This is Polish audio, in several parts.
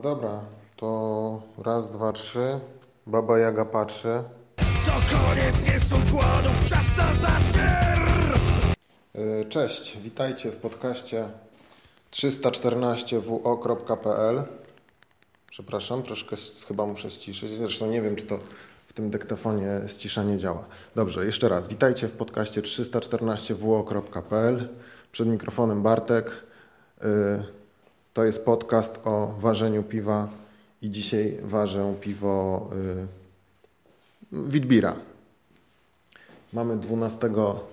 No dobra, to raz, dwa, trzy. Baba Jaga patrzy. To koniec jest układów, czas na zacier! Yy, Cześć, witajcie w podcaście 314wo.pl Przepraszam, troszkę chyba muszę ściszyć. Zresztą nie wiem, czy to w tym dyktafonie ściszanie działa. Dobrze, jeszcze raz. Witajcie w podcaście 314wo.pl Przed mikrofonem Bartek. Yy, To jest podcast o ważeniu piwa i dzisiaj ważę piwo yy, Witbira. Mamy 12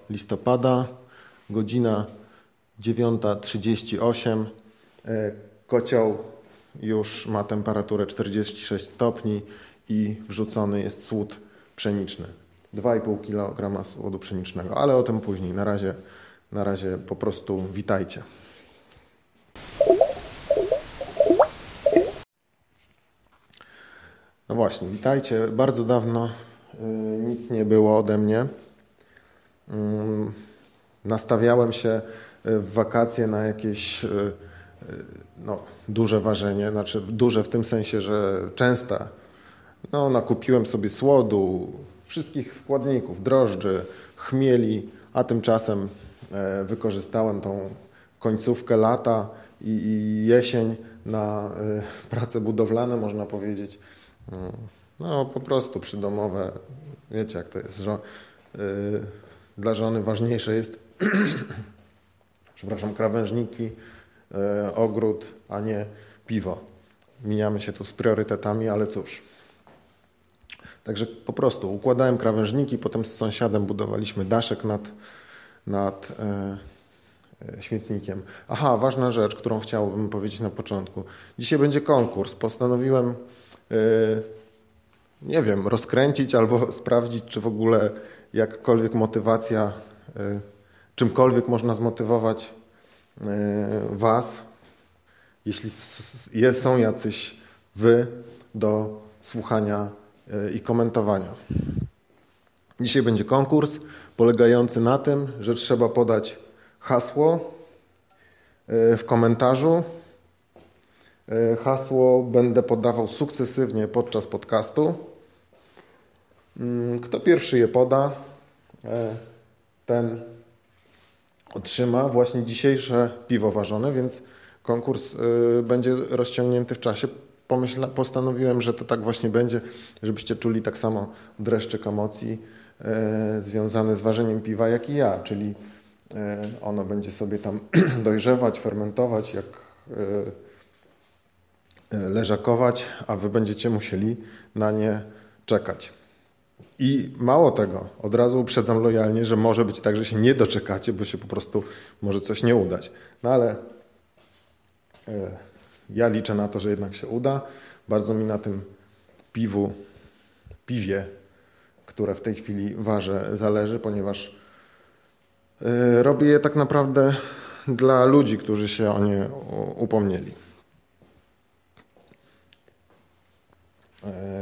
listopada, godzina 9.38. E, Kocioł już ma temperaturę 46 stopni i wrzucony jest słód pszeniczny. 2,5 kg słodu pszenicznego, ale o tym później. Na razie, na razie po prostu witajcie. No właśnie, witajcie. Bardzo dawno y, nic nie było ode mnie. Mm, Nastawiałem się y, w wakacje na jakieś y, no, duże ważenie, znaczy duże w tym sensie, że częste. No, nakupiłem sobie słodu, wszystkich składników, drożdży, chmieli, a tymczasem e, wykorzystałem tą końcówkę lata i, i jesień na e, prace budowlane, można powiedzieć. Mm, No, po prostu przydomowe. Wiecie, jak to jest, że y, dla żony ważniejsze jest, przepraszam, krawężniki, y, ogród, a nie piwo. Mijamy się tu z priorytetami, ale cóż. Także po prostu układałem krawężniki, potem z sąsiadem budowaliśmy daszek nad, nad e, śmietnikiem. Aha, ważna rzecz, którą chciałbym powiedzieć na początku. Dzisiaj będzie konkurs. Postanowiłem, nie wiem, rozkręcić albo sprawdzić, czy w ogóle jakkolwiek motywacja, e, czymkolwiek można zmotywować e, Was, jeśli są jacyś Wy do słuchania i komentowania. Dzisiaj będzie konkurs polegający na tym, że trzeba podać hasło w komentarzu. E, Hasło będę podawał sukcesywnie podczas podcastu. Mm, Kto pierwszy je poda, e, ten otrzyma właśnie dzisiejsze piwo ważone, więc konkurs y, będzie rozciągnięty w czasie. Pomyśla, postanowiłem, że to tak właśnie będzie, żebyście czuli tak samo dreszczyk emocji związany z ważeniem piwa, jak i ja, czyli ono będzie sobie tam dojrzewać, fermentować, jak leżakować, a wy będziecie musieli na nie czekać. I mało tego, od razu uprzedzam lojalnie, że może być tak, że się nie doczekacie, bo się po prostu może coś nie udać. No ale e, ja liczę na to, że jednak się uda. Bardzo mi na tym piwu, piwie, które w tej chwili ważę, zależy, ponieważ e, robię je tak naprawdę dla ludzi, którzy się o nie upomnieli.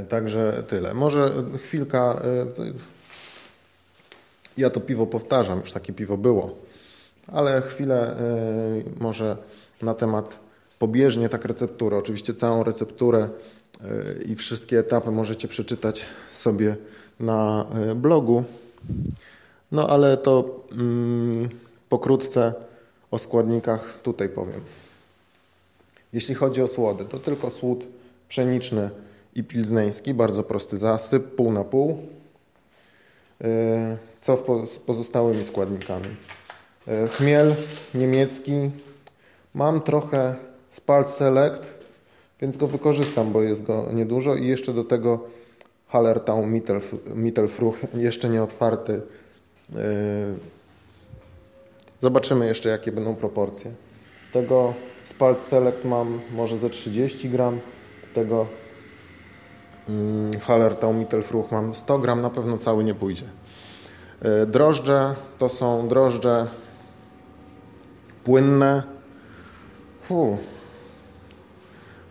Także tyle. Może chwilka. e, Ja to piwo powtarzam, już takie piwo było, ale chwilę e, może na temat pobieżnie tak receptury. Oczywiście całą recepturę e, i wszystkie etapy możecie przeczytać sobie na e, blogu. No ale to mm, pokrótce o składnikach tutaj powiem. Jeśli chodzi o słody, to tylko słód pszeniczny i pilzneński, bardzo prosty zasyp, pół na pół. Yy, Co z pozostałymi składnikami? Yy, Chmiel niemiecki. Mam trochę Spalt Select, więc go wykorzystam, bo jest go niedużo. I jeszcze do tego Hallertau Mittelf- Mittelfruch, jeszcze nie otwarty. Yy, Zobaczymy jeszcze, jakie będą proporcje. Tego Spalt Select mam może ze 30 gram. Tego Hallertau Mittelfruch mam 100 gram, na pewno cały nie pójdzie. E, Drożdże to są drożdże płynne.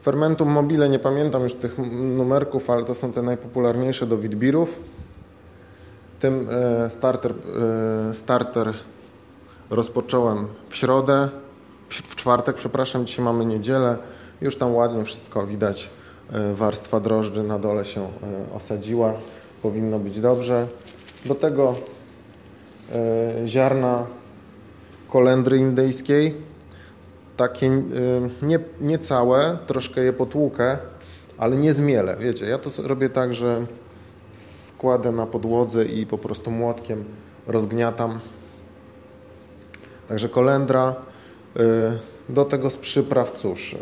Fermentum mobile, nie pamiętam już tych numerków, ale to są te najpopularniejsze do witbirów. Tym e, starter, e, starter rozpocząłem w środę, w czwartek, przepraszam, dzisiaj mamy niedzielę. Już tam ładnie wszystko widać. E, warstwa drożdży na dole się e, osadziła. Powinno być dobrze. Do tego e, ziarna kolendry indyjskiej. Takie nie, nie całe, troszkę je potłukę, ale nie zmielę. Wiecie, ja to robię tak, że kładę na podłodze i po prostu młotkiem rozgniatam. Także kolendra. Do tego z przypraw, cóż,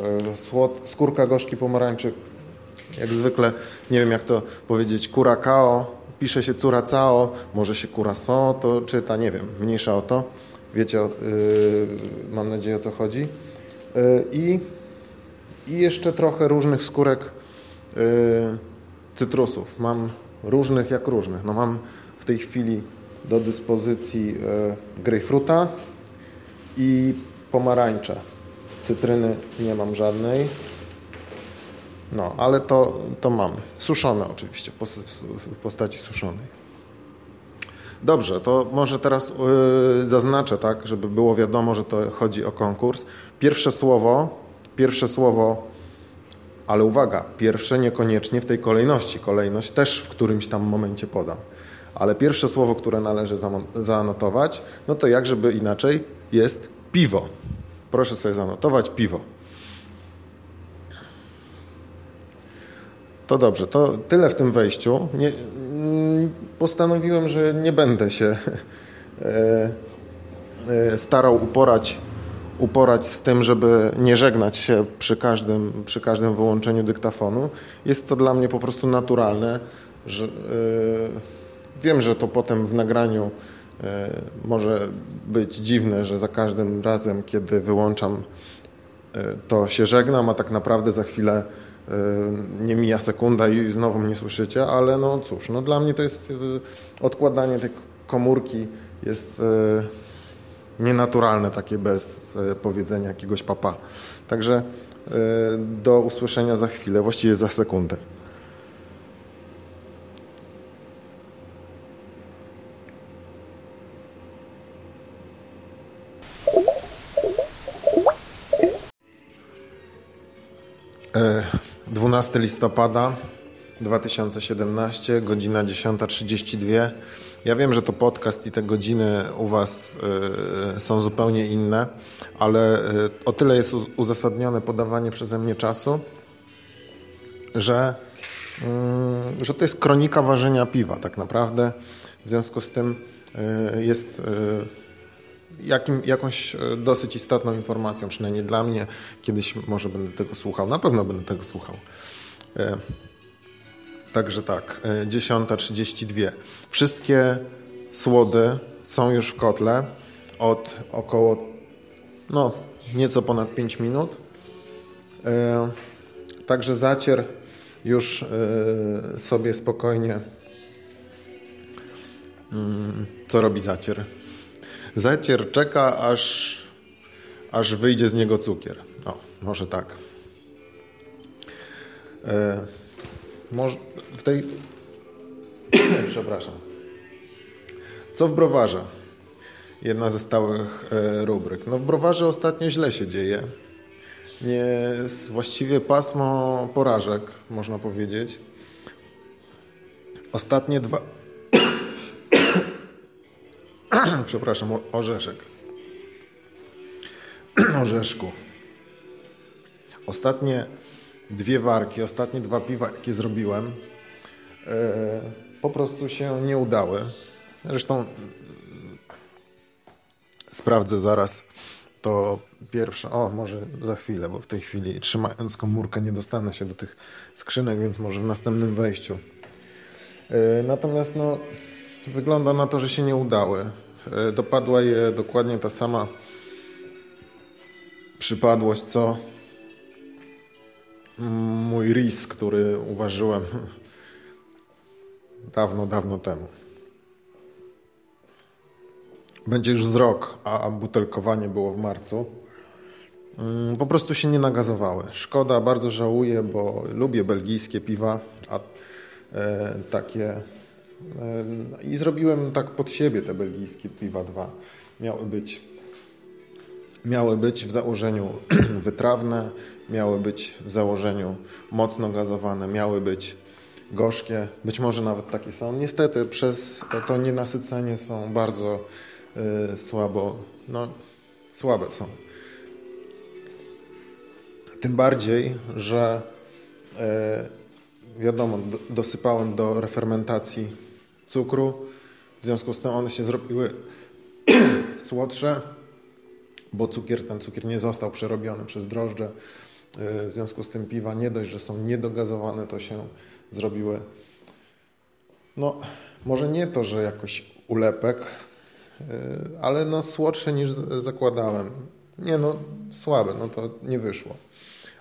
skórka gorzki pomarańczy jak zwykle, nie wiem jak to powiedzieć, kurakao, pisze się curacao, może się curaçao to czyta, nie wiem, mniejsza o to. Wiecie, yy, mam nadzieję o co chodzi. Yy, I, I jeszcze trochę różnych skórek yy, cytrusów. Mam różnych jak różnych. No mam w tej chwili do dyspozycji yy, grejpfruta i pomarańcze. Cytryny nie mam żadnej. No, ale to, to mam. Suszone oczywiście, w postaci suszonej. Dobrze, to może teraz yy, zaznaczę, tak, żeby było wiadomo, że to chodzi o konkurs. Pierwsze słowo, pierwsze słowo, ale uwaga, pierwsze niekoniecznie w tej kolejności. Kolejność też w którymś tam momencie podam. Ale pierwsze słowo, które należy zanotować, no to jak żeby inaczej, jest piwo. Proszę sobie zanotować piwo. To dobrze, to tyle w tym wejściu. Nie, mm, postanowiłem, że nie będę się e, e, starał uporać, uporać z tym, żeby nie żegnać się przy każdym, przy każdym wyłączeniu dyktafonu. Jest to dla mnie po prostu naturalne. Że, e, wiem, że to potem w nagraniu może być dziwne, że za każdym razem, kiedy wyłączam, to się żegnam, a tak naprawdę za chwilę nie mija sekunda i znowu mnie słyszycie, ale no cóż, no dla mnie to jest e, odkładanie tej komórki jest e, nienaturalne takie bez powiedzenia jakiegoś papa. Także do usłyszenia za chwilę, właściwie za sekundę. E 12 listopada 2017, godzina 10.32. Ja wiem, że to podcast i te godziny u Was y, są zupełnie inne, ale y, o tyle jest uzasadnione podawanie przeze mnie czasu, że, y, że to jest kronika ważenia piwa tak naprawdę. W związku z tym y, jest jakim, jakąś e, dosyć istotną informacją, przynajmniej dla mnie. Kiedyś może będę tego słuchał, na pewno będę tego słuchał. E, także tak, 10.32. E, Wszystkie słody są już w kotle od około no, nieco ponad 5 minut. Także zacier już sobie spokojnie. Mm, co robi zacier? Zacier czeka, aż, aż wyjdzie z niego cukier. O, może tak. E, w tej... Przepraszam. Co w browarze? Jedna ze stałych e, rubryk. No w browarze ostatnio źle się dzieje. Nie, właściwie pasmo porażek, można powiedzieć. Ostatnie dwa, przepraszam, orzeszek. Orzeszku. Ostatnie dwie warki, ostatnie dwa piwa, jakie zrobiłem, e, po prostu się nie udały. Zresztą mm, sprawdzę zaraz to pierwsze. O, może za chwilę, bo w tej chwili trzymając komórkę nie dostanę się do tych skrzynek, więc może w następnym wejściu. E, natomiast no, wygląda na to, że się nie udały. E, dopadła je dokładnie ta sama przypadłość, co mój ris, który uważyłem dawno, dawno temu. Będzie już z rok, a butelkowanie było w marcu. Mm, po prostu się nie nagazowały. Szkoda, bardzo żałuję, bo lubię belgijskie piwa, a e, takie i zrobiłem tak pod siebie te belgijskie piwa dwa. Miały być miały być w założeniu wytrawne, miały być w założeniu mocno gazowane, miały być gorzkie, być może nawet takie są. Niestety przez to nienasycenie są bardzo y, słabo, no słabe są. Tym bardziej, że y, wiadomo, do, dosypałem do refermentacji cukru, w związku z tym one się zrobiły słodsze, bo cukier, ten cukier nie został przerobiony przez drożdże. Y, w związku z tym piwa nie dość, że są niedogazowane, to się zrobiły. No, może nie to, że jakoś ulepek, y, ale no słodsze niż zakładałem. Nie no, słabe, no to nie wyszło.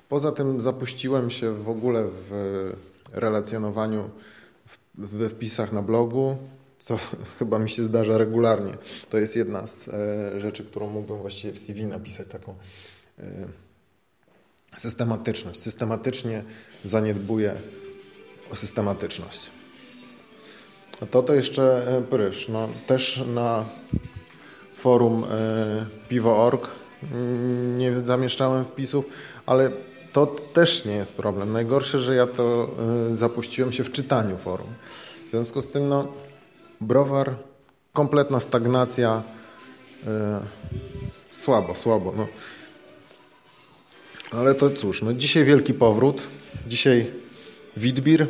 Poza tym zapuściłem się w ogóle w relacjonowaniu, w wpisach na blogu, co chyba mi się zdarza regularnie. To jest jedna z e, rzeczy, którą mógłbym właściwie w CV napisać, taką e, systematyczność. Systematycznie zaniedbuję systematyczność. A to to jeszcze e, prysz. No, też na forum piwo.org mm, nie zamieszczałem wpisów, ale to też nie jest problem. Najgorsze, że ja to zapuściłem się w czytaniu forum. W związku z tym, no, browar, kompletna stagnacja, słabo, słabo. No. Ale to cóż, no dzisiaj wielki powrót, dzisiaj Witbir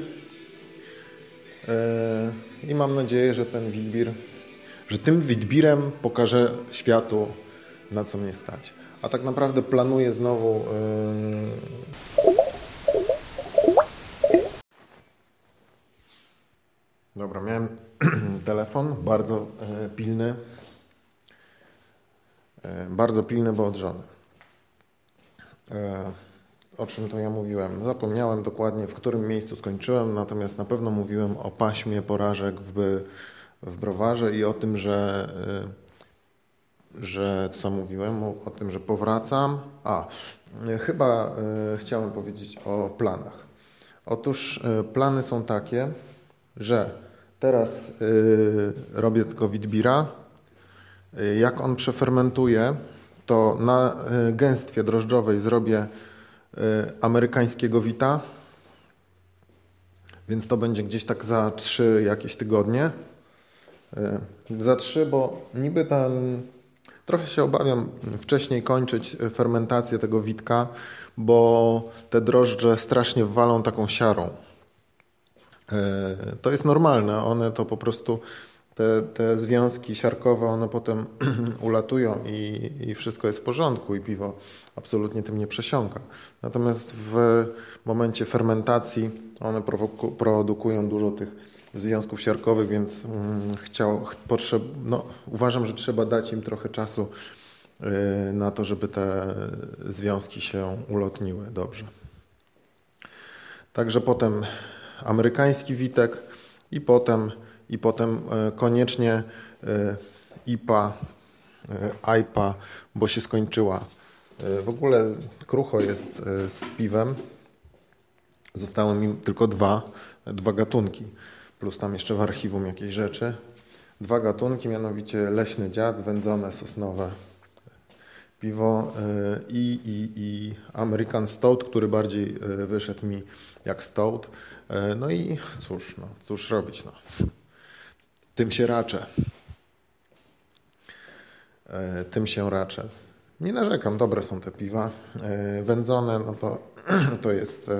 i mam nadzieję, że ten Witbir, że tym Witbirem pokażę światu, na co mnie stać. A tak naprawdę planuję znowu Dobra, miałem telefon, bardzo e, pilny. E, bardzo pilny, bo od żony. E, o czym to ja mówiłem? Zapomniałem dokładnie, w którym miejscu skończyłem, natomiast na pewno mówiłem o paśmie porażek w, w browarze i o tym, że, że co mówiłem? O, o tym, że powracam. A, chyba chciałem powiedzieć o planach. Otóż plany są takie, że Teraz yy, robię tylko witbira. Yy, jak on przefermentuje, to na yy, gęstwie drożdżowej zrobię y, amerykańskiego wita. Więc to będzie gdzieś tak za trzy jakieś tygodnie. Y, za trzy, bo niby ten... Trochę się obawiam wcześniej kończyć fermentację tego witka, bo te drożdże strasznie walą taką siarą. E, to jest normalne. One to po prostu, te, te związki siarkowe, one potem ulatują i, i wszystko jest w porządku i piwo absolutnie tym nie przesiąka. Natomiast w momencie fermentacji one produkują dużo tych związków siarkowych, więc mm, chciał, potrzeb, no, uważam, że trzeba dać im trochę czasu e, na to, żeby te związki się ulotniły dobrze. Także potem amerykański witek i potem, i potem e, koniecznie e, IPA, e, IPA, bo się skończyła. W ogóle krucho jest z piwem. Zostały mi tylko dwa, dwa gatunki, plus tam jeszcze w archiwum jakieś rzeczy. Dwa gatunki, mianowicie leśny dziad, wędzone sosnowe piwo i, i, i American Stout, który bardziej wyszedł mi jak Stout. E, no i cóż, no, cóż robić, no. Tym się raczę. E, tym się raczę. Nie narzekam, dobre są te piwa. E, wędzone, no to, to jest,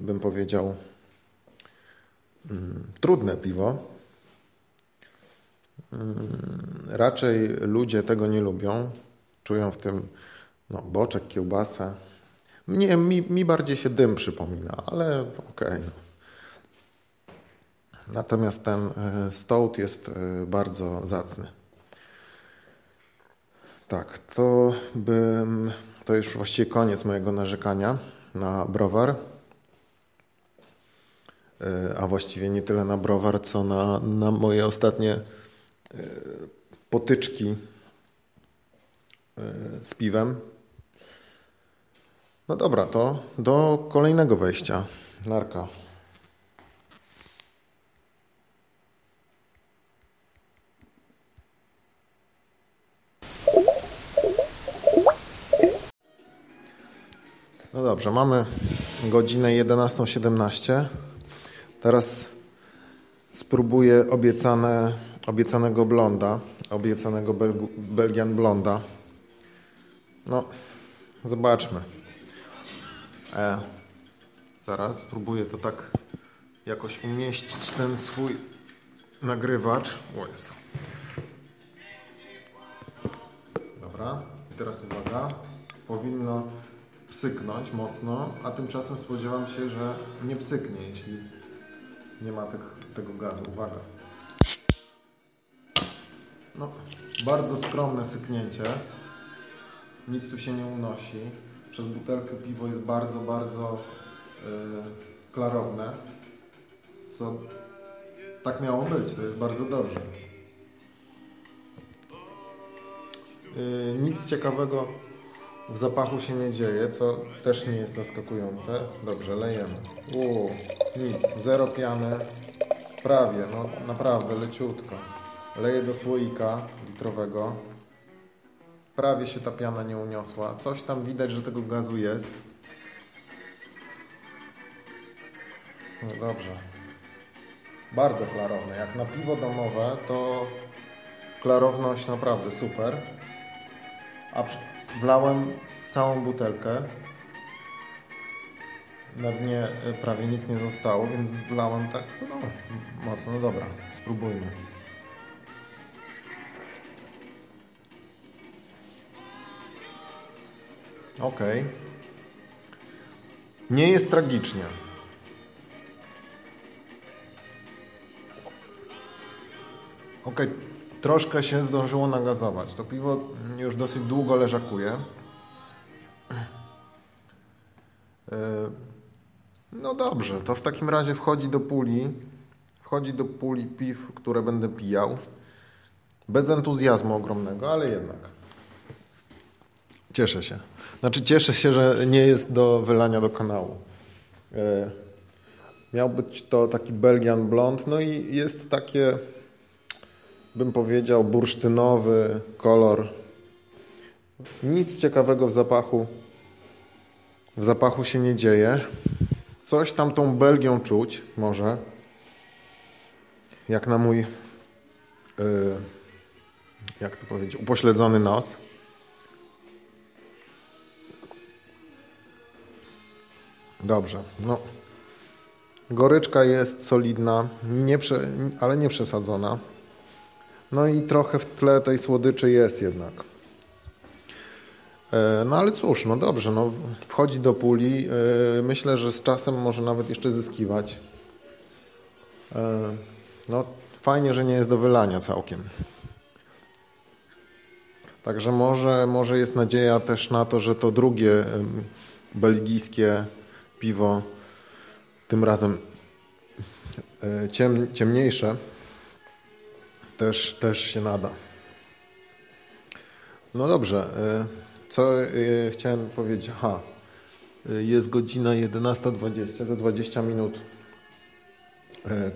bym powiedział, mm, trudne piwo. Mm, raczej ludzie tego nie lubią. Czują w tym no, boczek, kiełbasę. Mnie, mi, mi bardziej się dym przypomina, ale okej. Okay. Natomiast ten e, stołt jest e, bardzo zacny. Tak, to bym, to już właściwie koniec mojego narzekania na browar. E, a właściwie nie tyle na browar, co na, na moje ostatnie potyczki z piwem. No dobra, to do kolejnego wejścia. Narka. No dobrze, mamy godzinę 11.17. Teraz spróbuję obiecane, obiecanego blonda, obiecanego Belgu, Belgian blonda. No, zobaczmy. E, zaraz spróbuję to tak jakoś umieścić ten swój nagrywacz. O jest. Dobra, i teraz uwaga. Powinno psyknąć mocno, a tymczasem spodziewam się, że nie psyknie, jeśli nie ma tego gazu. Uwaga. No, bardzo skromne syknięcie. Nic tu się nie unosi. Przez butelkę piwo jest bardzo, bardzo yy, klarowne. Co tak miało być, to jest bardzo dobrze. Yy, nic ciekawego w zapachu się nie dzieje, co też nie jest zaskakujące. Dobrze, lejemy. Uuu, nic, zero piany. Prawie, no naprawdę leciutko. Leję do słoika litrowego. Prawie się ta piana nie uniosła. Coś tam widać, że tego gazu jest. No dobrze. Bardzo klarowne. Jak na piwo domowe, to klarowność naprawdę super. A wlałem całą butelkę. Na dnie e, prawie nic nie zostało, więc wlałem tak no, mocno. No dobra, spróbujmy. Ok. Nie jest tragicznie. Ok, troszkę się zdążyło nagazować. To piwo już dosyć długo leżakuje. E, no dobrze, to w takim razie wchodzi do puli. Wchodzi do puli piw, które będę pijał. Bez entuzjazmu ogromnego, ale jednak. Cieszę się. Znaczy cieszę się, że nie jest do wylania do kanału. E, miał być to taki Belgian Blond, no i jest takie, bym powiedział, bursztynowy kolor. Nic ciekawego w zapachu. W zapachu się nie dzieje. Coś tam tą Belgią czuć może. Jak na mój, yy, jak to powiedzieć, upośledzony nos. Dobrze, no. Goryczka jest solidna, nie prze, ale nie przesadzona. No i trochę w tle tej słodyczy jest jednak. E, no ale cóż, no dobrze, no, wchodzi do puli. E, myślę, że z czasem może nawet jeszcze zyskiwać. E, no fajnie, że nie jest do wylania całkiem. Także może, może jest nadzieja też na to, że to drugie belgijskie piwo, tym razem ciem, ciemniejsze, też, też się nada. No dobrze. Co y, chciałem powiedzieć? Aha, y, jest godzina 11.20, za 20 minut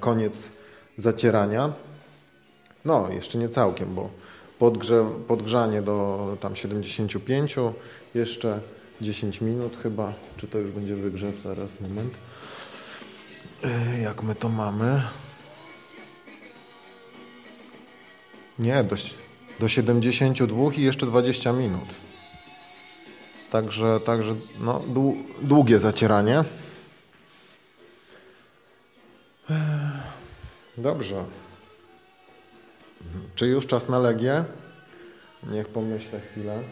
koniec zacierania. No, jeszcze nie całkiem, bo podgrze, podgrzanie do tam 75, jeszcze 10 minut chyba. Czy to już będzie wygrzew? Zaraz, moment. Jak my to mamy? Nie, do, do 72 i jeszcze 20 minut. Także, także no, długie zacieranie. Dobrze. Czy już czas na Legię? Niech pomyślę chwilę.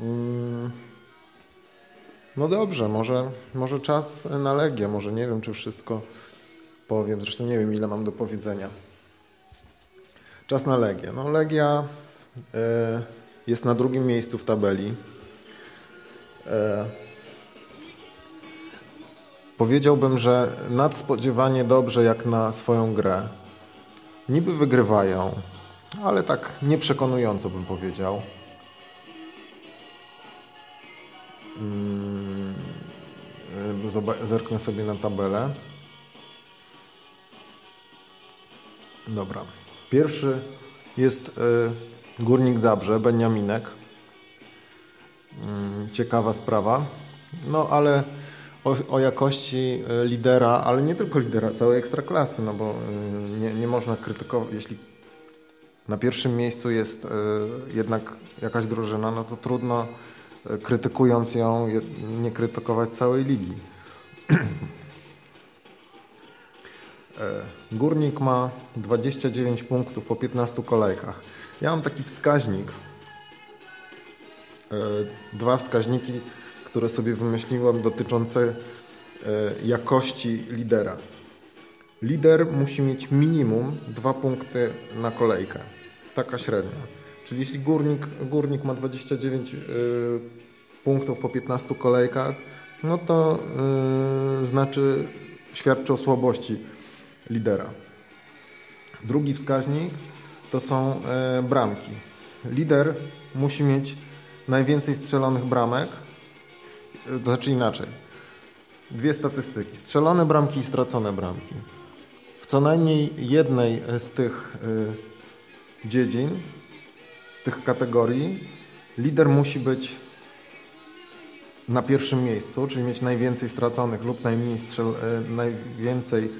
Mm. No dobrze, może, może czas na Legię. Może nie wiem, czy wszystko powiem. Zresztą nie wiem, ile mam do powiedzenia. Czas na Legię. No Legia... Yy jest na drugim miejscu w tabeli. E, powiedziałbym, że nadspodziewanie dobrze jak na swoją grę. Niby wygrywają, ale tak nieprzekonująco bym powiedział. Zerknę sobie na tabelę. Dobra. Pierwszy jest e, Górnik Zabrze, Beniaminek. ciekawa sprawa. No ale o, o, jakości lidera, ale nie tylko lidera, całej ekstraklasy, no bo nie, nie można krytykować, jeśli na pierwszym miejscu jest jednak jakaś drużyna, no to trudno krytykując ją nie krytykować całej ligi. E, Górnik ma 29 punktów po 15 kolejkach. Ja mam taki wskaźnik, e, dwa wskaźniki, które sobie wymyśliłem dotyczące e, jakości lidera. Lider musi mieć minimum dwa punkty na kolejkę. Taka średnia. Czyli jeśli górnik, górnik ma 29 punktów po 15 kolejkach, no to znaczy świadczy o słabości lidera. Drugi wskaźnik to są e, bramki. Lider musi mieć najwięcej strzelonych bramek, e, to znaczy inaczej. Dwie statystyki. Strzelone bramki i stracone bramki. W co najmniej jednej z tych e, dziedzin, z tych kategorii, lider musi być na pierwszym miejscu, czyli mieć najwięcej straconych lub najmniej, strzel, najwięcej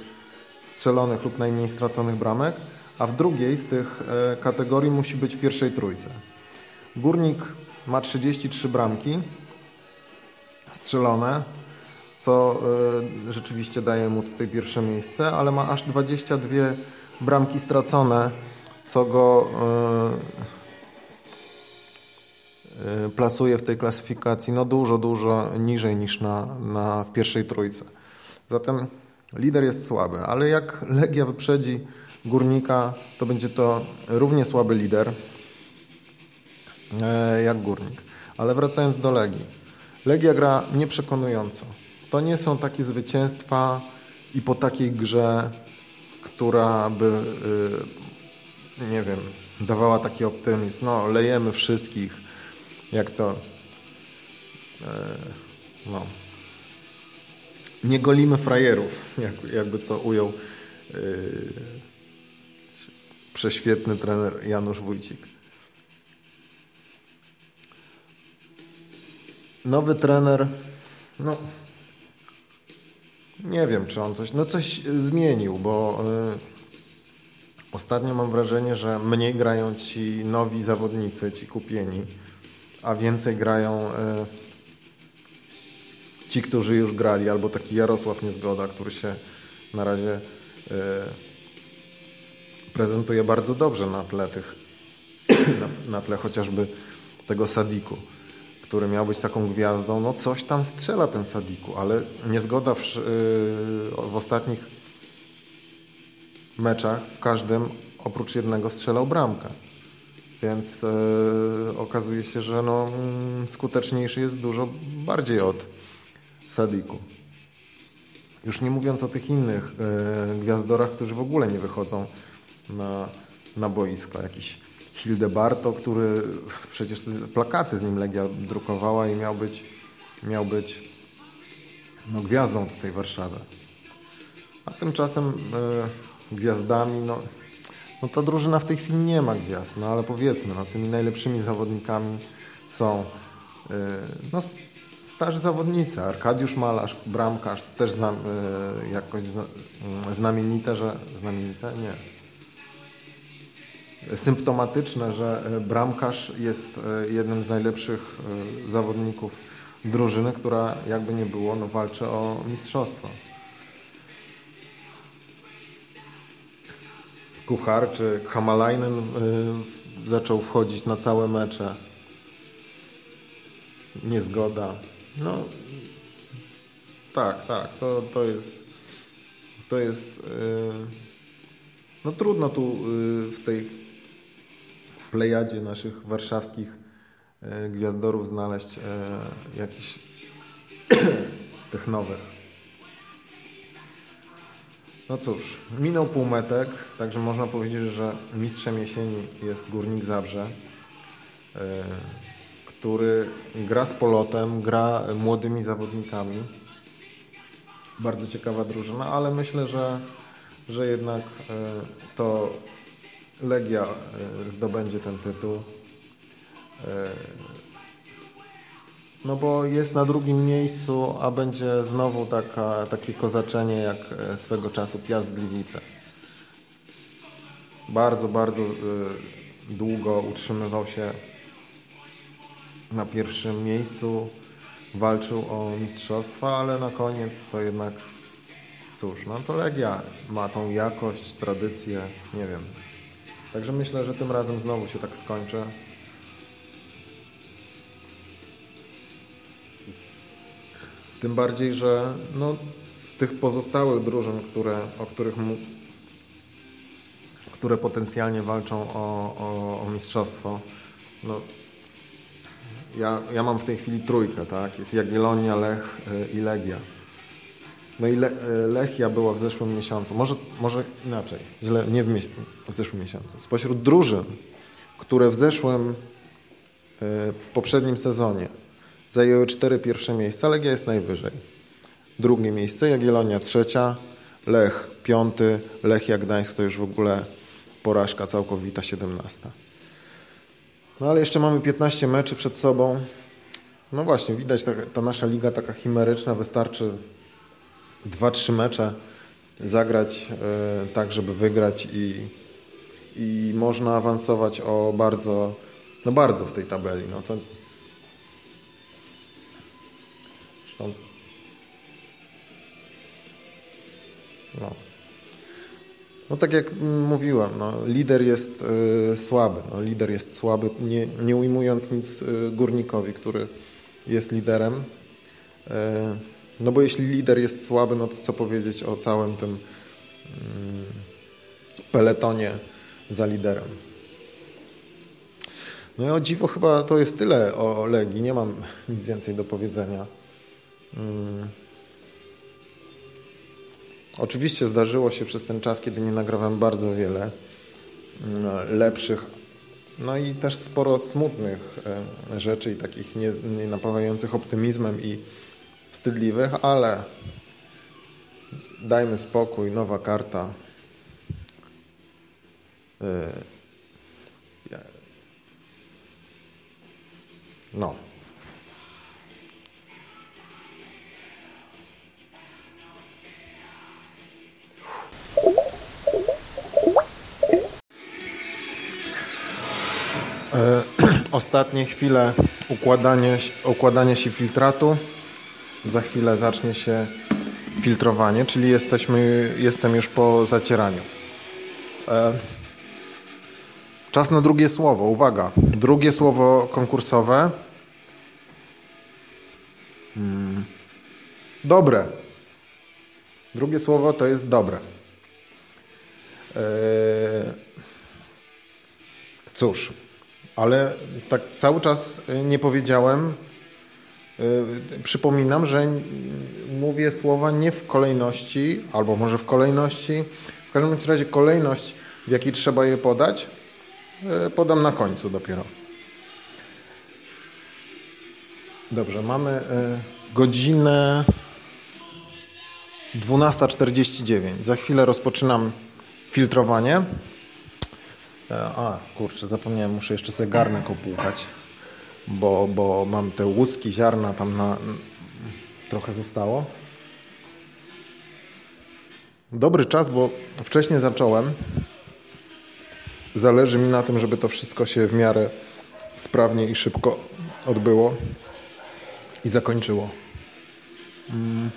strzelonych lub najmniej straconych bramek, a w drugiej z tych e, kategorii musi być w pierwszej trójce. Górnik ma 33 bramki strzelone, co e, rzeczywiście daje mu tutaj pierwsze miejsce, ale ma aż 22 bramki stracone, co go e, plasuje w tej klasyfikacji no dużo, dużo niżej niż na, na w pierwszej trójce. Zatem Lider jest słaby, ale jak Legia wyprzedzi Górnika, to będzie to równie słaby lider e, jak Górnik. Ale wracając do Legii. Legia gra nieprzekonująco. To nie są takie zwycięstwa i po takiej grze, która by, e, nie wiem, dawała taki optymizm. No, lejemy wszystkich, jak to, e, no, nie golimy frajerów, jak, jakby to ujął yy, prześwietny trener Janusz Wójcik. Nowy trener, no nie wiem, czy on coś, no coś zmienił, bo yy, ostatnio mam wrażenie, że mniej grają ci nowi zawodnicy, ci kupieni, a więcej grają yy, ci, którzy już grali, albo taki Jarosław Niezgoda, który się na razie e, prezentuje bardzo dobrze na tle tych, na, na tle chociażby tego Sadiku, który miał być taką gwiazdą. No coś tam strzela ten Sadiku, ale Niezgoda w, e, w ostatnich meczach w każdym oprócz jednego strzelał bramkę. Więc e, okazuje się, że no, mm, skuteczniejszy jest dużo bardziej od Sadiku. Już nie mówiąc o tych innych e, gwiazdorach, którzy w ogóle nie wychodzą na, na boisko. Jakiś Hildebarto, który przecież plakaty z nim Legia drukowała i miał być, miał być no, gwiazdą tutaj Warszawy. A tymczasem e, gwiazdami, no, no ta drużyna w tej chwili nie ma gwiazd, no ale powiedzmy, no, tymi najlepszymi zawodnikami są e, no, starzy zawodnicy. Arkadiusz Malarz, bramkarz, też znam, y, jakoś zna, y, znamienite, że znamienite? Nie. Symptomatyczne, że e, bramkarz jest jednym z najlepszych zawodników drużyny, która jakby nie było, no, walczy o mistrzostwo. Kuchar czy Hamalainen zaczął wchodzić na całe mecze. Niezgoda. No tak, tak, to, to jest to jest yy, no trudno tu yy, w tej plejadzie naszych warszawskich gwiazdorów znaleźć jakiś tych nowych. No cóż, minął półmetek, także można powiedzieć, że mistrzem jesieni jest Górnik Zabrze który gra z polotem, gra młodymi zawodnikami. Bardzo ciekawa drużyna, ale myślę, że, że jednak e, to Legia e, zdobędzie ten tytuł. E, no bo jest na drugim miejscu, a będzie znowu taka, takie kozaczenie jak e, swego czasu Piast Gliwice. Bardzo, bardzo y, długo utrzymywał się na pierwszym miejscu, walczył o mistrzostwa, ale na koniec to jednak cóż, no to Legia ma tą jakość, tradycję, nie wiem. Także myślę, że tym razem znowu się tak skończy. Tym bardziej, że no, z tych pozostałych drużyn, które, o których które potencjalnie walczą o, o, o mistrzostwo, no, ja, ja mam w tej chwili trójkę, tak? Jest Jagiellonia, Lech y, i Legia. No i Le, y, Lechia była w zeszłym miesiącu, może, może inaczej, źle, nie w, w zeszłym miesiącu. Spośród drużyn, które w zeszłym, y, w poprzednim sezonie zajęły cztery pierwsze miejsca, Legia jest najwyżej. Drugie miejsce, Jagiellonia trzecia, Lech piąty, Lechia Gdańsk to już w ogóle porażka całkowita, 17. No ale jeszcze mamy 15 meczy przed sobą. No właśnie, widać ta, ta nasza liga taka chimeryczna, wystarczy 2-3 mecze zagrać y, tak, żeby wygrać i, i można awansować o bardzo, no bardzo w tej tabeli. No to no. No tak jak mówiłem, no, lider jest y, słaby. No, lider jest słaby, nie, nie ujmując nic y, górnikowi, który jest liderem. Y, no bo jeśli lider jest słaby, no to co powiedzieć o całym tym peletonie za liderem. No i o dziwo chyba to jest tyle o Legii. Nie mam nic więcej do powiedzenia. Oczywiście zdarzyło się przez ten czas, kiedy nie nagrałem bardzo wiele mm, lepszych, no i też sporo smutnych e, rzeczy i takich nie, nie napawających optymizmem i wstydliwych, ale dajmy spokój, nowa karta. E, no. ostatnie chwile układanie, układanie się filtratu. Za chwilę zacznie się filtrowanie, czyli jesteśmy, jestem już po zacieraniu. E, czas na drugie słowo. Uwaga. Drugie słowo konkursowe. Hmm. Dobre. Drugie słowo to jest dobre. E, cóż, ale tak cały czas y, nie powiedziałem. Y, przypominam, że mówię słowa nie w kolejności, albo może w kolejności. W każdym razie kolejność, w jakiej trzeba je podać, y, podam na końcu dopiero. Dobrze, mamy godzinę 12.49. Za chwilę rozpoczynam filtrowanie. E, a, kurczę, zapomniałem, muszę jeszcze sobie garnek opłukać, bo, bo mam te łuski, ziarna tam na... trochę zostało. Dobry czas, bo wcześniej zacząłem. Zależy mi na tym, żeby to wszystko się w miarę sprawnie i szybko odbyło i zakończyło. Mm.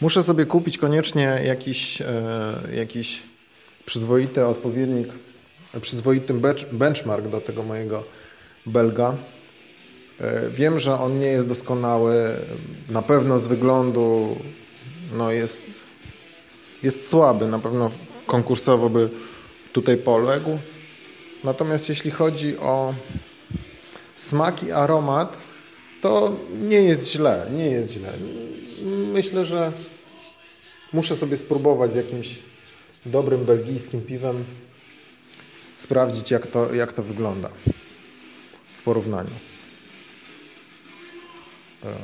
Muszę sobie kupić koniecznie jakiś, e, jakiś przyzwoity odpowiednik przyzwoity benchmark do tego mojego Belga. E, wiem, że on nie jest doskonały, na pewno z wyglądu no jest, jest słaby, na pewno konkursowo by tutaj poległ. Natomiast jeśli chodzi o smak i aromat, to nie jest źle, nie jest źle. Myślę, że muszę sobie spróbować z jakimś dobrym belgijskim piwem sprawdzić, jak to, jak to wygląda w porównaniu. E,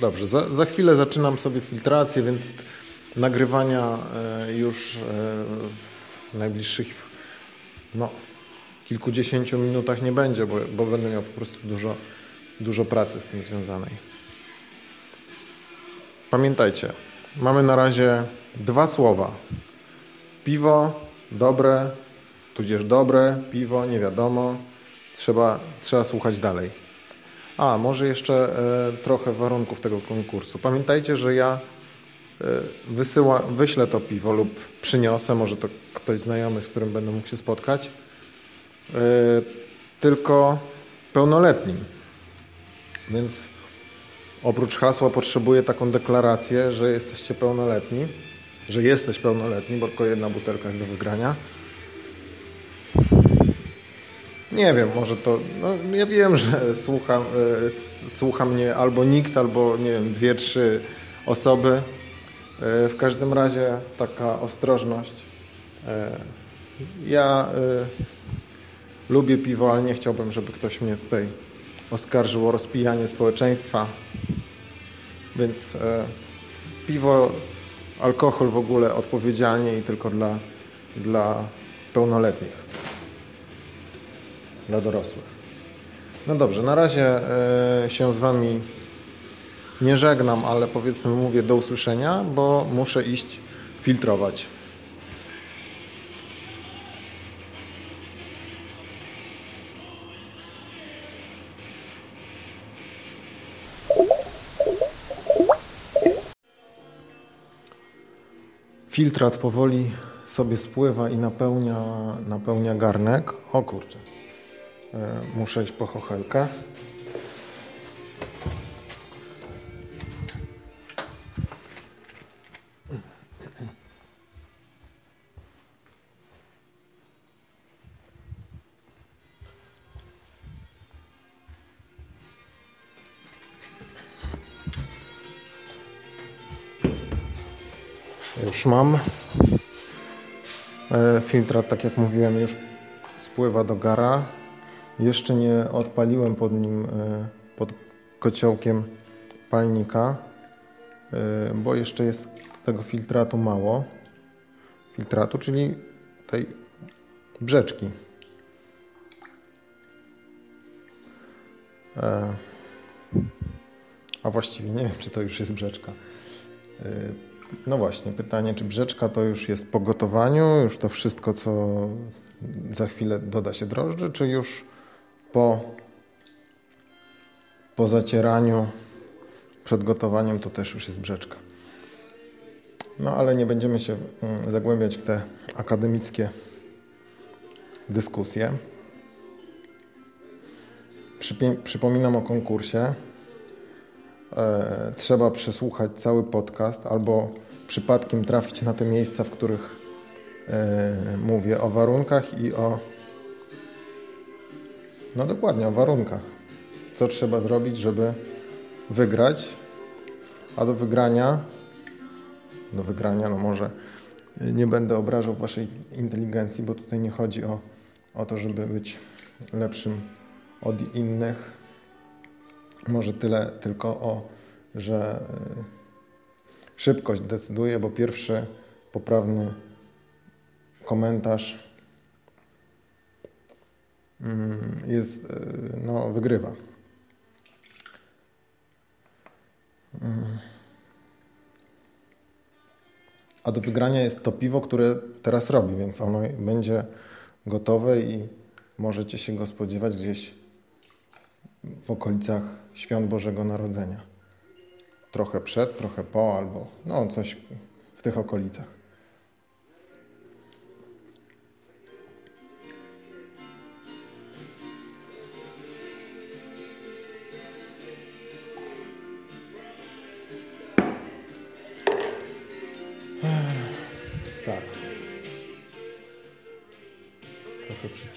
dobrze, za, za chwilę zaczynam sobie filtrację, więc nagrywania e, już e, w najbliższych no, kilkudziesięciu minutach nie będzie, bo, bo będę miał po prostu dużo dużo pracy z tym związanej. Pamiętajcie, mamy na razie dwa słowa. Piwo dobre, tudzież dobre, piwo nie wiadomo. Trzeba, trzeba słuchać dalej. A, może jeszcze e, trochę warunków tego konkursu. Pamiętajcie, że ja e, wysyła, wyślę to piwo lub przyniosę, może to ktoś znajomy, z którym będę mógł się spotkać, e, tylko pełnoletnim. Więc oprócz hasła potrzebuję taką deklarację, że jesteście pełnoletni, że jesteś pełnoletni, bo tylko jedna butelka jest do wygrania. Nie wiem, może to. No, ja wiem, że słucha, y, słucha mnie albo nikt, albo nie wiem, dwie, trzy osoby. Y, w każdym razie taka ostrożność. Y, ja lubię piwo, ale nie chciałbym, żeby ktoś mnie tutaj oskarżył o rozpijanie społeczeństwa. Więc piwo, alkohol w ogóle odpowiedzialnie i tylko dla, dla pełnoletnich dla dorosłych. No dobrze, na razie e, się z Wami nie żegnam, ale powiedzmy mówię do usłyszenia, bo muszę iść filtrować. Filtrat powoli sobie spływa i napełnia, napełnia garnek. O kurczę. E, muszę iść po chochelkę. Już mam. E, filtrat, tak jak mówiłem, już spływa do gara. Jeszcze nie odpaliłem pod nim, e, pod kociołkiem palnika, e, bo jeszcze jest tego filtratu mało. Filtratu, czyli tej brzeczki. E, a właściwie nie wiem, czy to już jest brzeczka. No właśnie, pytanie, czy brzeczka to już jest po gotowaniu, już to wszystko, co za chwilę doda się drożdży, czy już po, po zacieraniu, przed gotowaniem to też już jest brzeczka. No ale nie będziemy się mm, zagłębiać w te akademickie dyskusje. Przypominam o konkursie. E, trzeba przesłuchać cały podcast albo przypadkiem trafić na te miejsca, w których e, mówię o warunkach i o no dokładnie, o warunkach. Co trzeba zrobić, żeby wygrać, a do wygrania, do wygrania, no może nie będę obrażał Waszej inteligencji, bo tutaj nie chodzi o, o to, żeby być lepszym od innych. Może tyle tylko o, że y, szybkość decyduje, bo pierwszy poprawny komentarz jest, e, no, wygrywa. Mm. A do wygrania jest to piwo, które teraz robi, więc ono będzie gotowe i możecie się go spodziewać gdzieś w okolicach Świąt Bożego Narodzenia. Trochę przed, trochę po, albo no coś w tych okolicach.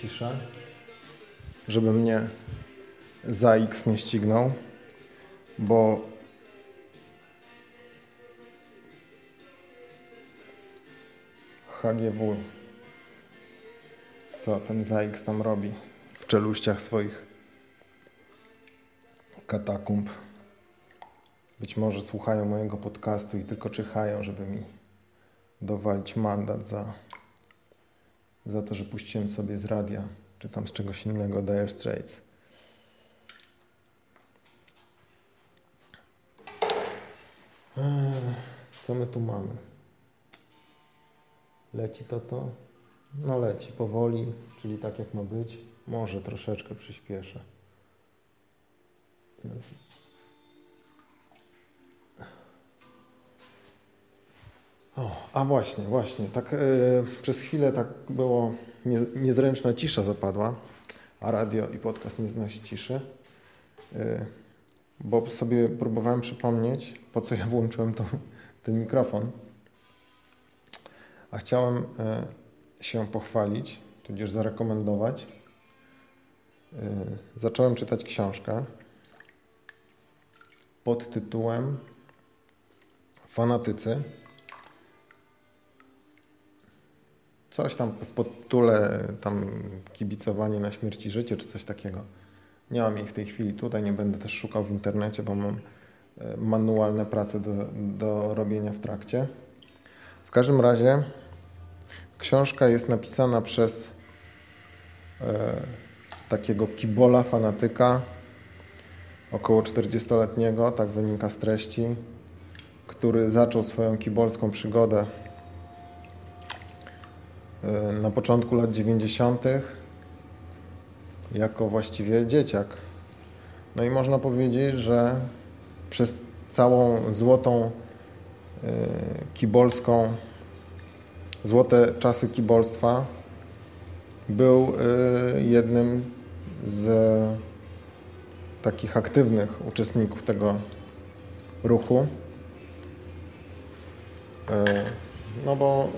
Przyciszę, żeby mnie za X nie ścignął, bo HGW co ten za X tam robi w czeluściach swoich katakumb. Być może słuchają mojego podcastu i tylko czyhają, żeby mi dowalić mandat za za to, że puściłem sobie z radia, czy tam z czegoś innego Dire Straits. Eee, co my tu mamy? Leci to to? No leci powoli, czyli tak jak ma być. Może troszeczkę przyspieszę. O, a właśnie, właśnie. Tak yy, przez chwilę tak było, nie, niezręczna cisza zapadła, a radio i podcast nie znosi ciszy. Yy, bo sobie próbowałem przypomnieć, po co ja włączyłem to, ten mikrofon. A chciałem yy, się pochwalić, tudzież zarekomendować. Zacząłem czytać książkę pod tytułem Fanatycy Coś tam w podtule, tam kibicowanie na śmierć i życie, czy coś takiego. Nie mam jej w tej chwili tutaj, nie będę też szukał w internecie, bo mam e, manualne prace do, do robienia w trakcie. W każdym razie książka jest napisana przez e, takiego kibola, fanatyka, około 40-letniego, tak wynika z treści, który zaczął swoją kibolską przygodę na początku lat 90. jako właściwie dzieciak. No i można powiedzieć, że przez całą złotą e, kibolską, złote czasy kibolstwa był e, jednym z takich aktywnych uczestników tego ruchu. No bo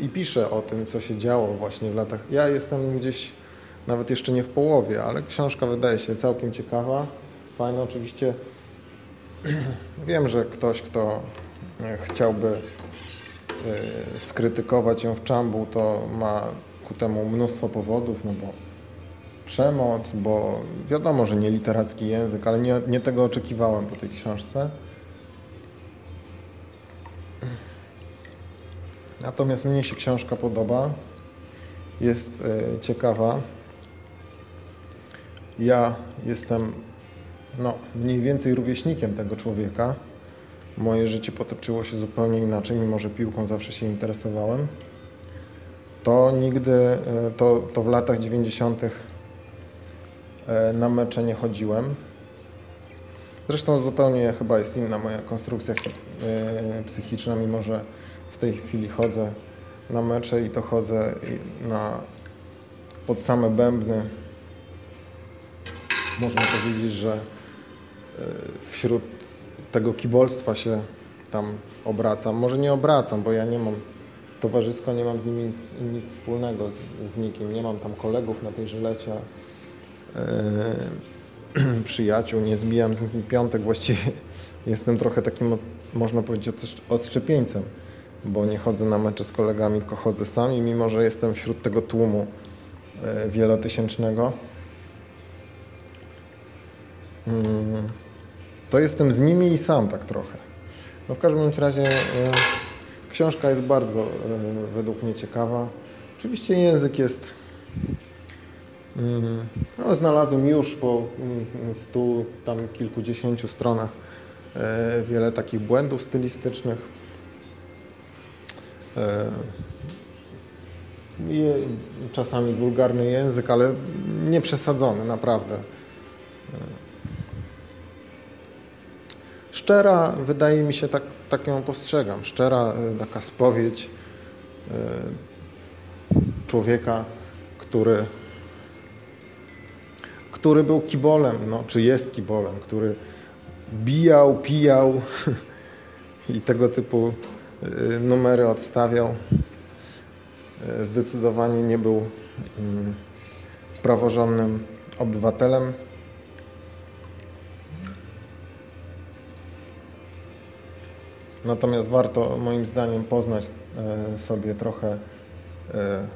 y, i piszę o tym, co się działo właśnie w latach. Ja jestem gdzieś nawet jeszcze nie w połowie, ale książka wydaje się całkiem ciekawa, fajna. Oczywiście wiem, że ktoś, kto e, chciałby e, skrytykować ją w czambu, to ma ku temu mnóstwo powodów, no bo przemoc, bo wiadomo, że nie literacki język, ale nie, nie tego oczekiwałem po tej książce. Natomiast mnie się książka podoba, jest e, ciekawa. Ja jestem no, mniej więcej rówieśnikiem tego człowieka. Moje życie potoczyło się zupełnie inaczej, mimo że piłką zawsze się interesowałem. To nigdy, e, to, to w latach 90. E, na mecze nie chodziłem. Zresztą zupełnie chyba jest inna moja konstrukcja psychiczna, mimo że tej chwili chodzę na mecze i to chodzę na, pod same bębny. Można powiedzieć, że e, wśród tego kibolstwa się tam obracam. Może nie obracam, bo ja nie mam towarzysko, nie mam z nimi nic, nic wspólnego z, z, nikim. Nie mam tam kolegów na tej żylecie, yy, przyjaciół, nie zbijam z nimi piątek. Właściwie jestem trochę takim, można powiedzieć, odszczepieńcem bo nie chodzę na mecze z kolegami, tylko chodzę sam i mimo, że jestem wśród tego tłumu e, wielotysięcznego, mm, to jestem z nimi i sam tak trochę. No w każdym razie e, książka jest bardzo e, według mnie ciekawa. Oczywiście język jest no, znalazłem już po mm, stu, tam kilkudziesięciu stronach wiele takich błędów stylistycznych. E, czasami wulgarny język, ale nie przesadzony, naprawdę. E, szczera, wydaje mi się, tak, tak ją postrzegam, szczera e, taka spowiedź człowieka, który, który był kibolem, no, czy jest kibolem, który bijał, pijał i tego typu Y, numery odstawiał. Y, zdecydowanie nie był mm, praworządnym obywatelem. Natomiast warto moim zdaniem poznać e, sobie trochę, e,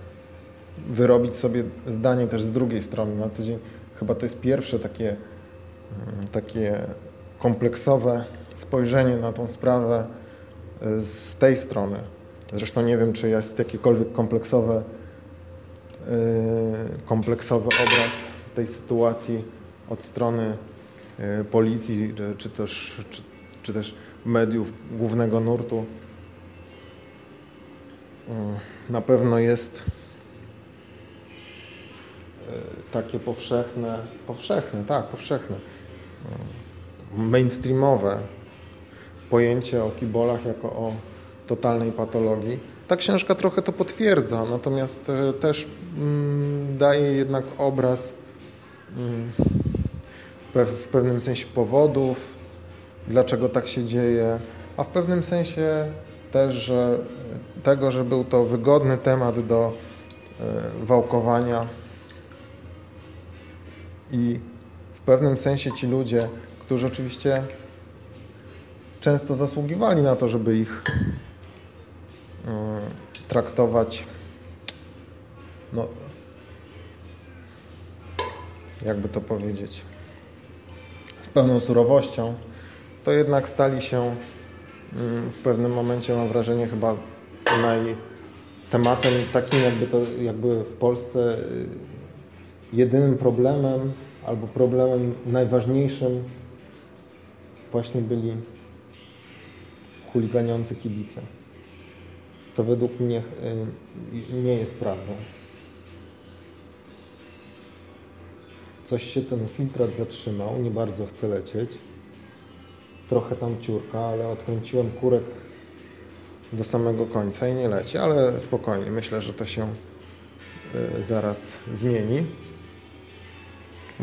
wyrobić sobie zdanie też z drugiej strony. Na co dzień chyba to jest pierwsze takie, mm, takie kompleksowe spojrzenie na tą sprawę z tej strony. Zresztą nie wiem, czy jest jakikolwiek kompleksowy, yy, kompleksowy obraz tej sytuacji od strony yy, policji, czy też czy czy też mediów głównego nurtu na pewno jest takie powszechne, powszechne, tak, powszechne, mainstreamowe pojęcie o kibolach jako o totalnej patologii. Ta książka trochę to potwierdza, natomiast e, też mm, daje jednak obraz mm, w pewnym sensie powodów, dlaczego tak się dzieje, a w pewnym sensie też że tego, że był to wygodny temat do e, wałkowania i w pewnym sensie ci ludzie, którzy oczywiście często zasługiwali na to, żeby ich mm, traktować no jakby to powiedzieć z pełną surowością, to jednak stali się mm, w pewnym momencie, mam wrażenie, chyba naj, tematem takim jakby to jakby w Polsce y, jedynym problemem albo problemem najważniejszym właśnie byli chuliganiący kibice. Co według mnie y, nie jest prawdą. Coś się ten filtrat zatrzymał, nie bardzo chce lecieć. Trochę tam ciurka, ale odkręciłem kurek do samego końca i nie leci, ale spokojnie, myślę, że to się y, zaraz zmieni.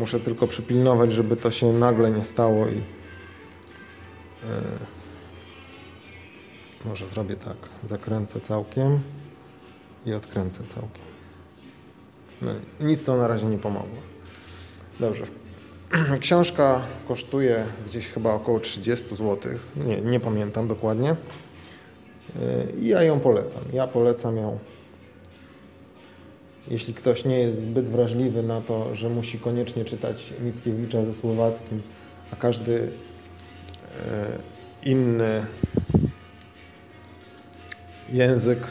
Muszę tylko przypilnować, żeby to się nagle nie stało i y, może zrobię tak, zakręcę całkiem i odkręcę całkiem. No, nic to na razie nie pomogło. Dobrze. Książka kosztuje gdzieś chyba około 30 zł. Nie, nie pamiętam dokładnie. I ja ją polecam. Ja polecam ją. Jeśli ktoś nie jest zbyt wrażliwy na to, że musi koniecznie czytać Mickiewicza ze Słowackim, a każdy e, inny język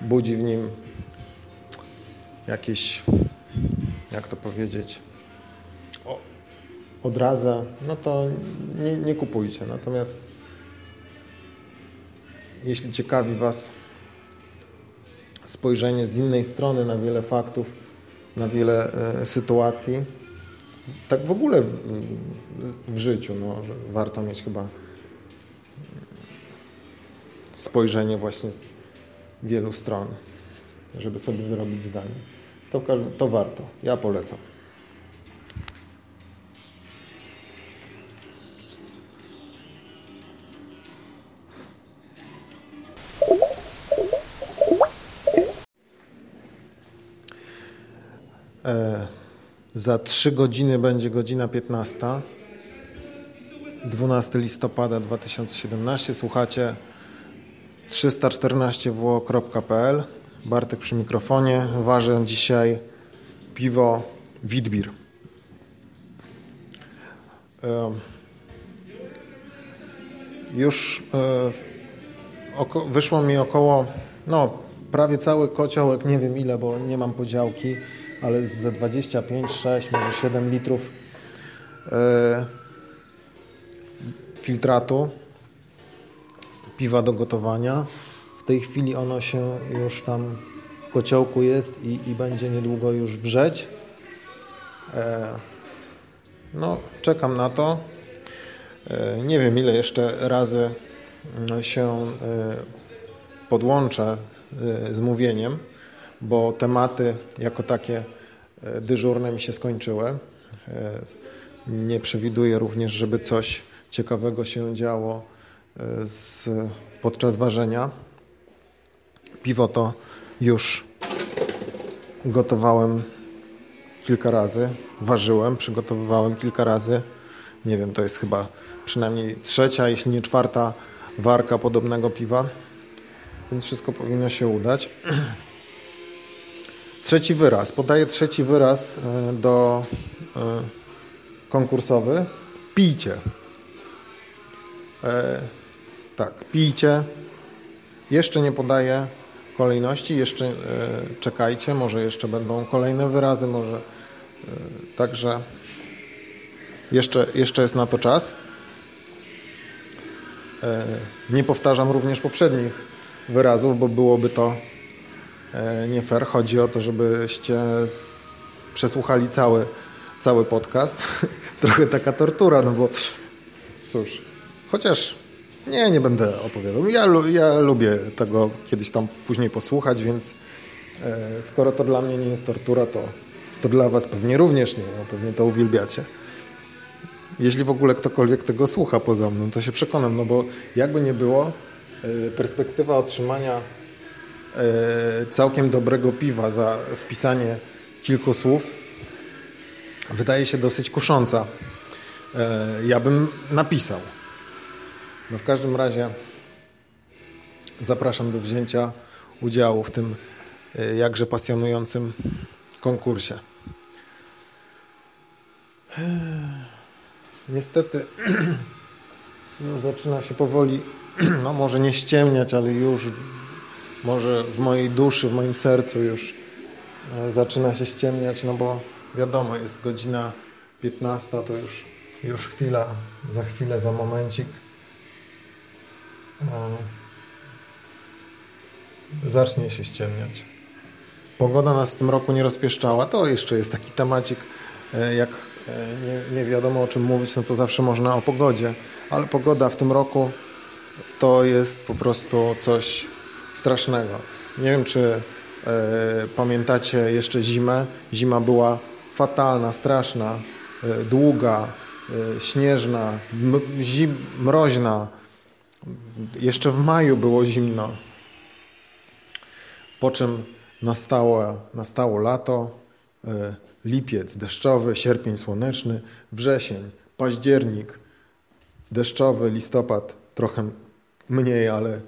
budzi w nim jakieś, jak to powiedzieć, odrazę, no to nie, nie kupujcie. Natomiast jeśli ciekawi Was spojrzenie z innej strony na wiele faktów, na wiele e, sytuacji, tak w ogóle w, w życiu, no, warto mieć chyba spojrzenie właśnie z wielu stron, żeby sobie wyrobić zdanie. To, to warto. Ja polecam. Za 3 godziny będzie godzina 15. 12 listopada 2017. Słuchacie 314wo.pl Bartek przy mikrofonie. Ważę dzisiaj piwo Witbir. Już e, wyszło mi około, no prawie cały kociołek, nie wiem ile, bo nie mam podziałki, ale ze 25, 6, może 7 litrów e, filtratu piwa do gotowania. W tej chwili ono się już tam w kociołku jest i, i będzie niedługo już wrzeć. E, no, czekam na to. E, nie wiem, ile jeszcze razy mm, się podłączę z mówieniem, bo tematy jako takie dyżurne mi się skończyły. E, nie przewiduję również, żeby coś ciekawego się działo z, podczas ważenia. Piwo to już gotowałem kilka razy, ważyłem, przygotowywałem kilka razy. Nie wiem, to jest chyba przynajmniej trzecia, jeśli nie czwarta warka podobnego piwa, więc wszystko powinno się udać. Trzeci wyraz. Podaję trzeci wyraz e, do e, konkursowy. Pijcie. E, tak, pijcie. Jeszcze nie podaję kolejności, jeszcze e, czekajcie, może jeszcze będą kolejne wyrazy, może e, także jeszcze, jeszcze jest na to czas. Nie powtarzam również poprzednich wyrazów, bo byłoby to nie fair. Chodzi o to, żebyście przesłuchali cały, cały podcast. Trochę taka tortura, no bo cóż, chociaż nie, nie będę opowiadał. Ja, ja lubię tego kiedyś tam później posłuchać, więc e, skoro to dla mnie nie jest tortura, to, to dla Was pewnie również nie. No, pewnie to uwielbiacie. Jeśli w ogóle ktokolwiek tego słucha poza mną, to się przekonam, no bo jakby nie było, e, perspektywa otrzymania e, całkiem dobrego piwa za wpisanie kilku słów wydaje się dosyć kusząca. E, ja bym napisał. No w każdym razie zapraszam do wzięcia udziału w tym e, jakże pasjonującym konkursie. Niestety już zaczyna się powoli, no może nie ściemniać, ale już może w mojej duszy, w moim sercu już e, zaczyna się ściemniać, no bo wiadomo, jest godzina 15, to już, już chwila, za chwilę, za momencik zacznie się ściemniać. Pogoda nas w tym roku nie rozpieszczała. To jeszcze jest taki temacik, e, jak e, nie, nie wiadomo o czym mówić, no to zawsze można o pogodzie, ale pogoda w tym roku to jest po prostu coś strasznego. Nie wiem, czy e, pamiętacie jeszcze zimę. Zima była fatalna, straszna, e, długa, e, śnieżna, mroźna. Jeszcze w maju było zimno. Po czym nastało, nastało lato, lipiec deszczowy, sierpień słoneczny, wrzesień, październik deszczowy, listopad trochę mniej, ale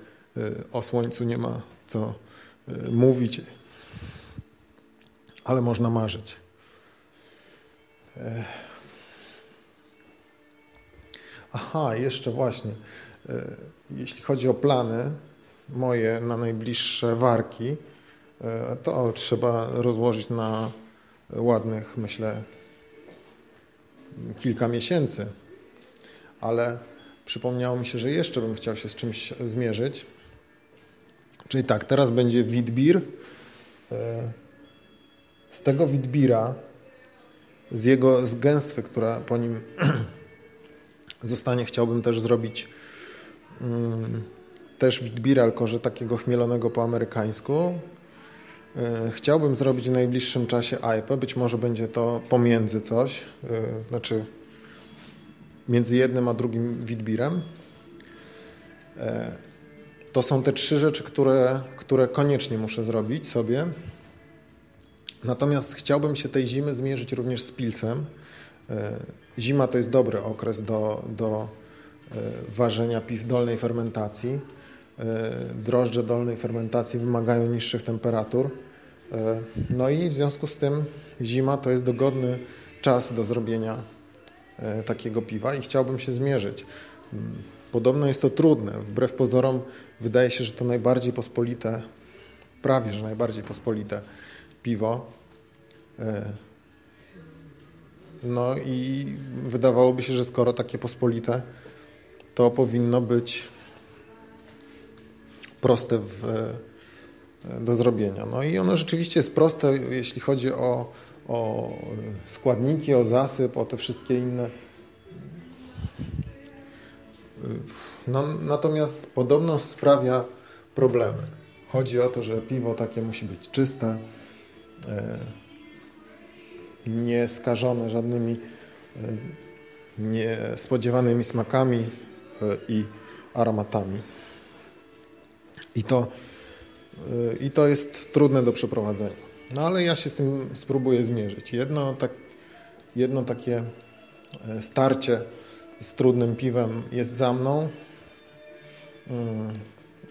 o słońcu nie ma co e, mówić, ale można marzyć. Aha, jeszcze właśnie. E, jeśli chodzi o plany moje na najbliższe warki, e, to trzeba rozłożyć na ładnych, myślę, kilka miesięcy. Ale przypomniało mi się, że jeszcze bym chciał się z czymś zmierzyć. Czyli tak, teraz będzie Witbir. E, z tego Witbira, z jego z gęstwy, która po nim zostanie, chciałbym też zrobić Mm, też Witbira, tylko że takiego chmielonego po amerykańsku. E, chciałbym zrobić w najbliższym czasie IPę. Być może będzie to pomiędzy coś, e, znaczy między jednym a drugim Witbirem. E, to są te trzy rzeczy, które, które koniecznie muszę zrobić sobie. Natomiast chciałbym się tej zimy zmierzyć również z pilcem. Zima to jest dobry okres do, do E, ważenia piw dolnej fermentacji. E, drożdże dolnej fermentacji wymagają niższych temperatur. E, no i w związku z tym zima to jest dogodny czas do zrobienia takiego piwa i chciałbym się zmierzyć. Podobno jest to trudne. Wbrew pozorom wydaje się, że to najbardziej pospolite, prawie że najbardziej pospolite piwo. No i wydawałoby się, że skoro takie pospolite, to powinno być proste w, e, do zrobienia. No i ono rzeczywiście jest proste, jeśli chodzi o, o składniki, o zasyp, o te wszystkie inne. No, natomiast podobno sprawia problemy. Chodzi o to, że piwo takie musi być czyste, e, nie skażone żadnymi e, niespodziewanymi smakami, i aromatami. I to, y, I to jest trudne do przeprowadzenia. No ale ja się z tym spróbuję zmierzyć. Jedno, tak, jedno takie starcie z trudnym piwem jest za mną. Mm,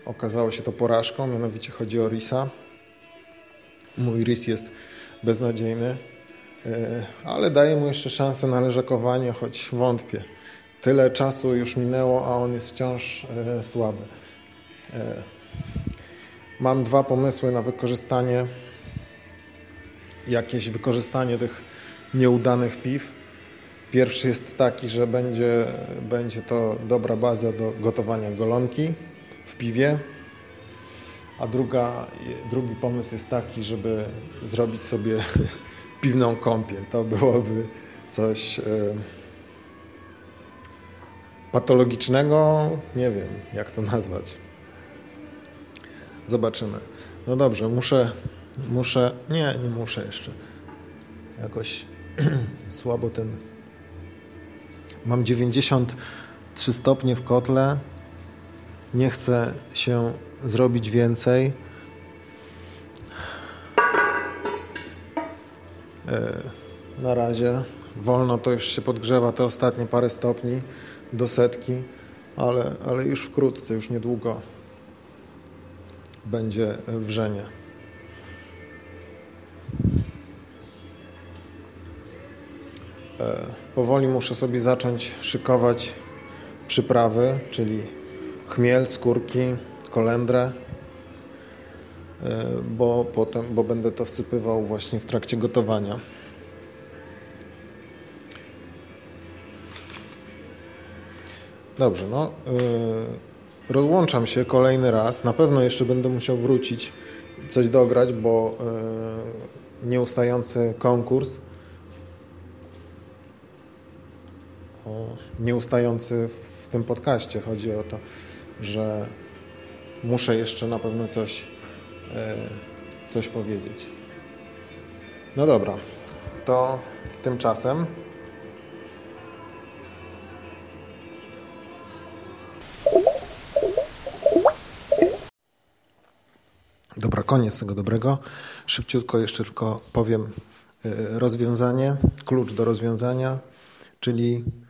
okazało się to porażką, mianowicie chodzi o Risa. Mój Ris jest beznadziejny, e, ale daję mu jeszcze szansę na leżakowanie, choć wątpię tyle czasu już minęło, a on jest wciąż e, słaby. E, mam dwa pomysły na wykorzystanie, jakieś wykorzystanie tych nieudanych piw. Pierwszy jest taki, że będzie, będzie to dobra baza do gotowania golonki w piwie. A druga, drugi pomysł jest taki, żeby zrobić sobie piwną kąpiel. To byłoby coś e, patologicznego, nie wiem jak to nazwać. Zobaczymy. No dobrze, muszę, muszę, nie, nie muszę jeszcze. Jakoś słabo ten. Mam 93 stopnie w kotle. Nie chcę się zrobić więcej. E, na razie wolno to już się podgrzewa te ostatnie parę stopni do setki, ale, ale już wkrótce, już niedługo będzie wrzenie. E, powoli muszę sobie zacząć szykować przyprawy, czyli chmiel, skórki, kolendrę, e, bo potem, bo będę to wsypywał właśnie w trakcie gotowania. Dobrze, no yy, rozłączam się kolejny raz. Na pewno jeszcze będę musiał wrócić, coś dograć, bo yy, nieustający konkurs, nieustający w tym podcaście. Chodzi o to, że muszę jeszcze na pewno coś, yy, coś powiedzieć. No dobra, to tymczasem Dobra, koniec tego dobrego. Szybciutko jeszcze tylko powiem e, rozwiązanie, klucz do rozwiązania, czyli e,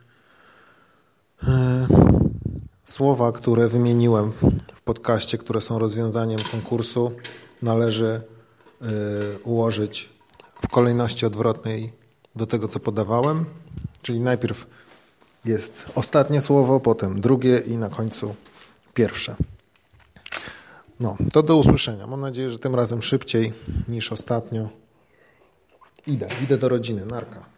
słowa, które wymieniłem w podcaście, które są rozwiązaniem konkursu, należy e, ułożyć w kolejności odwrotnej do tego, co podawałem. Czyli najpierw jest ostatnie słowo, potem drugie i na końcu pierwsze. No, to do usłyszenia. Mam nadzieję, że tym razem szybciej niż ostatnio. Idę, idę do rodziny. Narka.